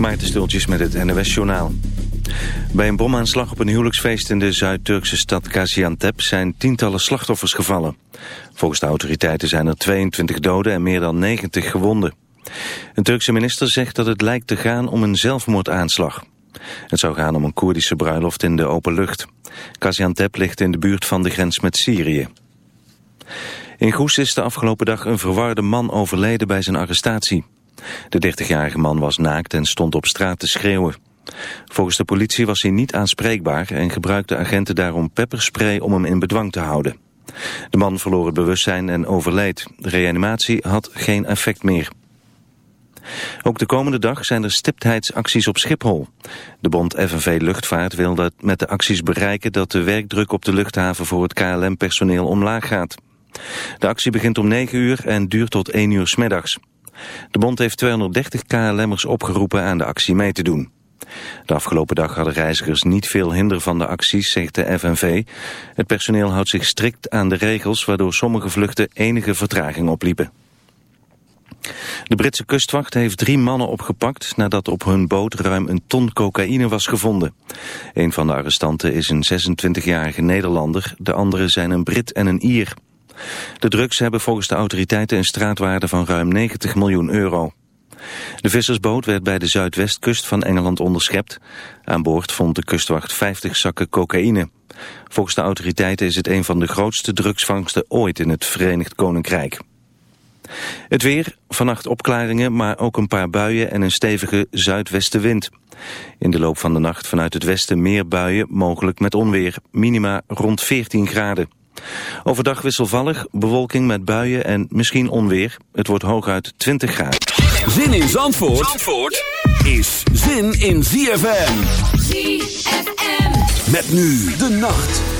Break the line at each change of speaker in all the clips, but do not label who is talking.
Maarten Stultjes met het NOS-journaal. Bij een bomaanslag op een huwelijksfeest in de Zuid-Turkse stad Gaziantep zijn tientallen slachtoffers gevallen. Volgens de autoriteiten zijn er 22 doden en meer dan 90 gewonden. Een Turkse minister zegt dat het lijkt te gaan om een zelfmoordaanslag. Het zou gaan om een Koerdische bruiloft in de open lucht. Gaziantep ligt in de buurt van de grens met Syrië. In Goes is de afgelopen dag een verwarde man overleden bij zijn arrestatie. De 30-jarige man was naakt en stond op straat te schreeuwen. Volgens de politie was hij niet aanspreekbaar en gebruikte agenten daarom pepperspray om hem in bedwang te houden. De man verloor het bewustzijn en overleed. De reanimatie had geen effect meer. Ook de komende dag zijn er stiptheidsacties op Schiphol. De bond FNV Luchtvaart wil dat met de acties bereiken dat de werkdruk op de luchthaven voor het KLM-personeel omlaag gaat. De actie begint om 9 uur en duurt tot 1 uur smiddags. De bond heeft 230 KLM'ers opgeroepen aan de actie mee te doen. De afgelopen dag hadden reizigers niet veel hinder van de acties, zegt de FNV. Het personeel houdt zich strikt aan de regels, waardoor sommige vluchten enige vertraging opliepen. De Britse kustwacht heeft drie mannen opgepakt nadat op hun boot ruim een ton cocaïne was gevonden. Een van de arrestanten is een 26-jarige Nederlander, de andere zijn een Brit en een Ier. De drugs hebben volgens de autoriteiten een straatwaarde van ruim 90 miljoen euro. De vissersboot werd bij de zuidwestkust van Engeland onderschept. Aan boord vond de kustwacht 50 zakken cocaïne. Volgens de autoriteiten is het een van de grootste drugsvangsten ooit in het Verenigd Koninkrijk. Het weer, vannacht opklaringen, maar ook een paar buien en een stevige zuidwestenwind. In de loop van de nacht vanuit het westen meer buien, mogelijk met onweer. Minima rond 14 graden. Overdag wisselvallig, bewolking met buien en misschien onweer. Het wordt hooguit 20 graden.
Zin in Zandvoort, Zandvoort is zin in ZFM. ZFM. Met nu de nacht.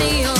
me.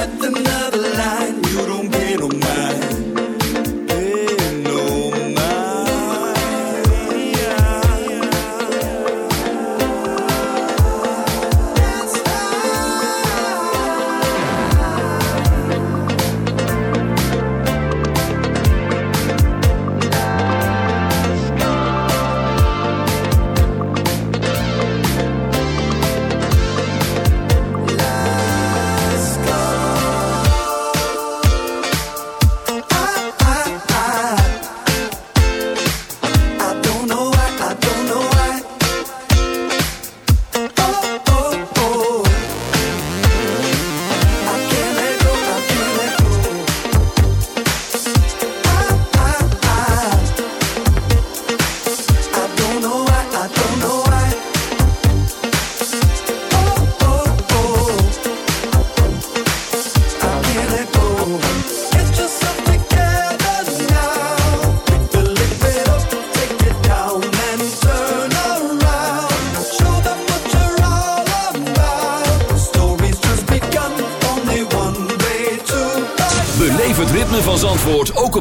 with another.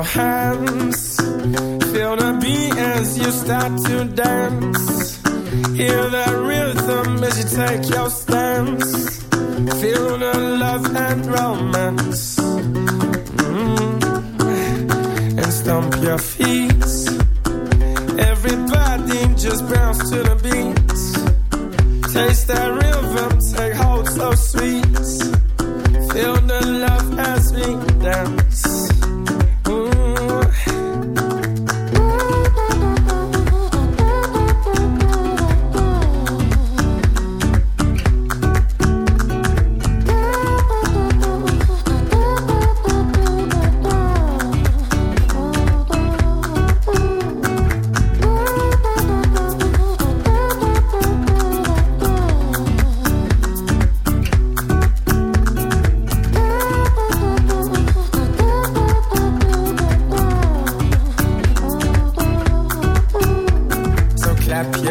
Your hands. Feel the beat as you start to dance. Hear the rhythm as you take your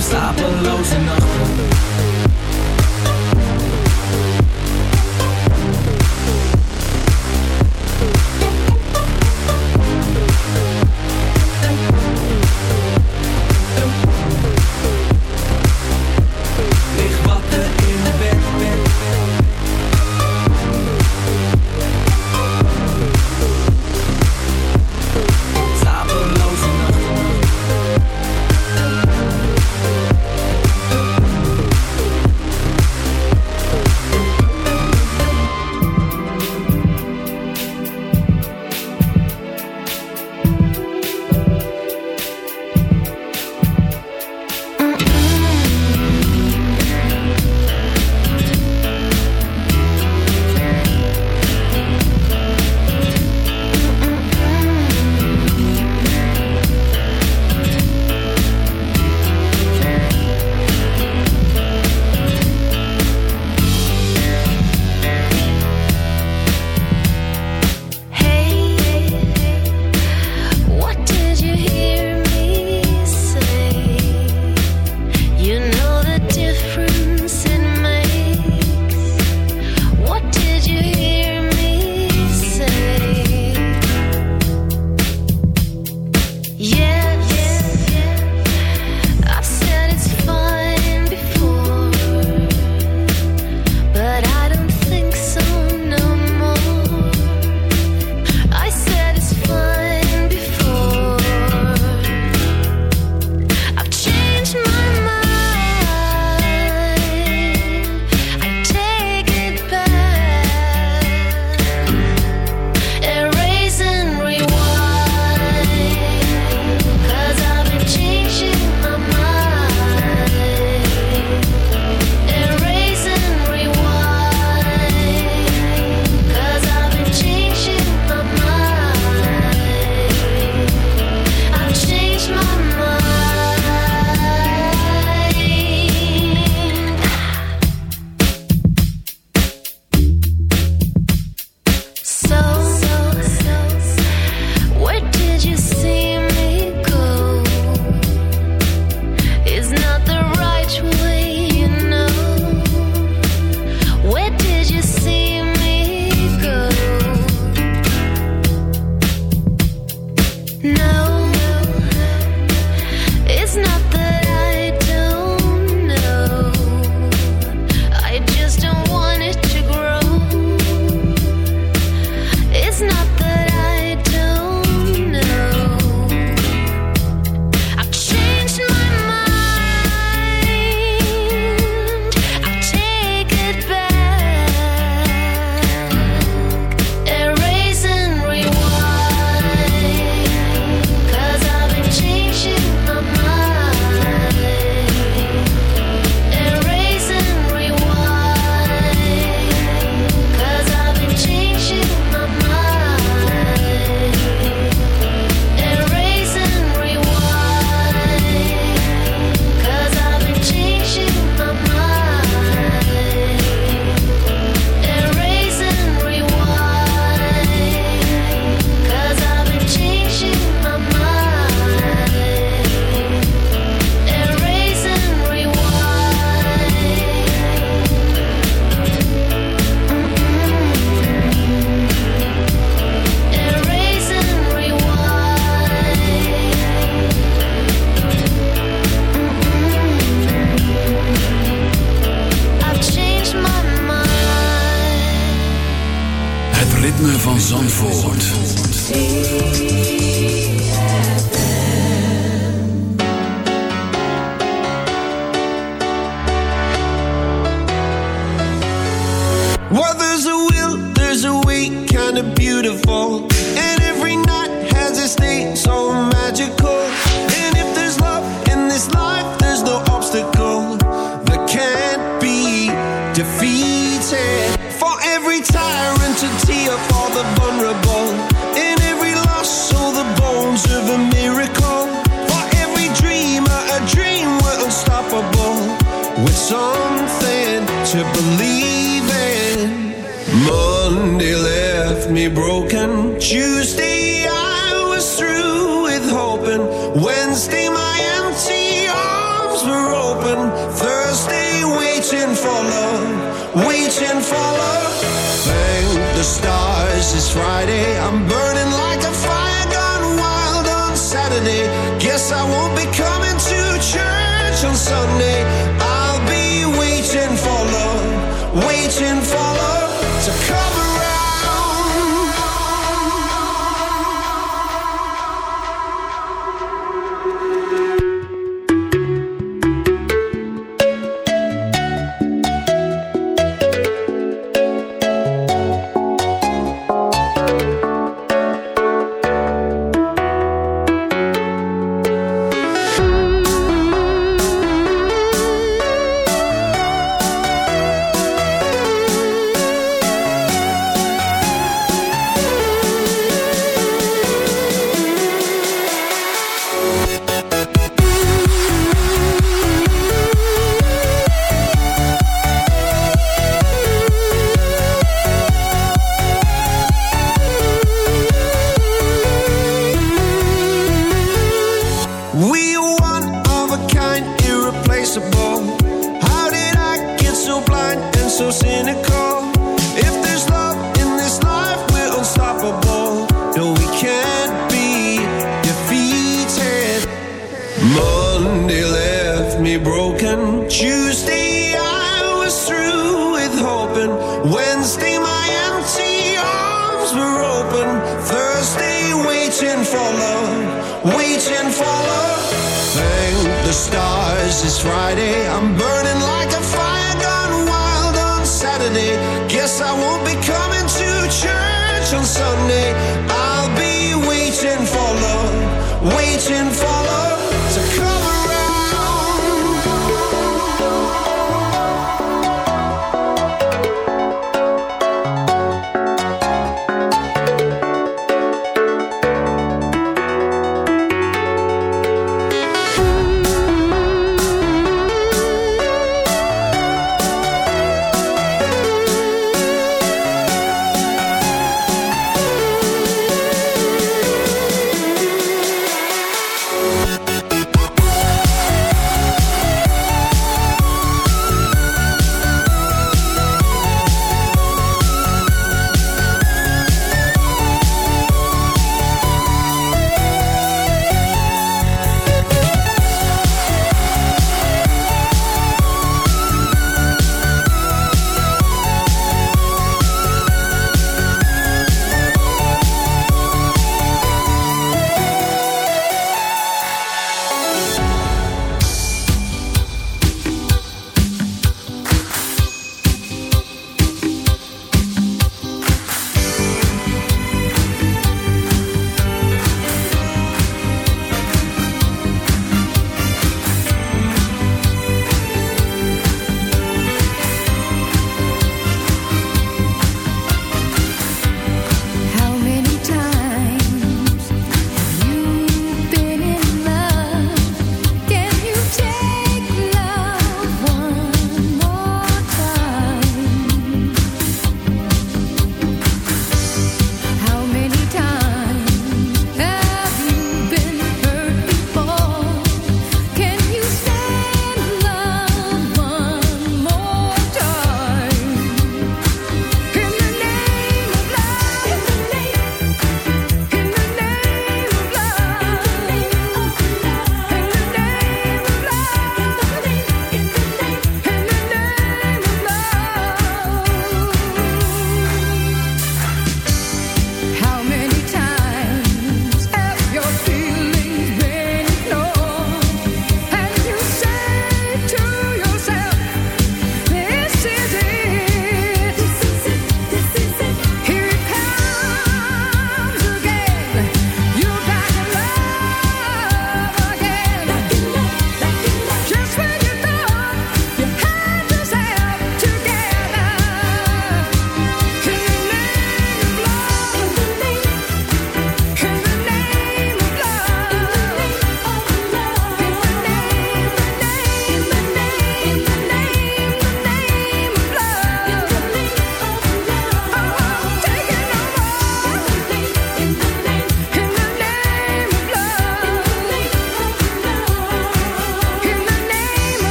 slapeloze nachten.
Sunday.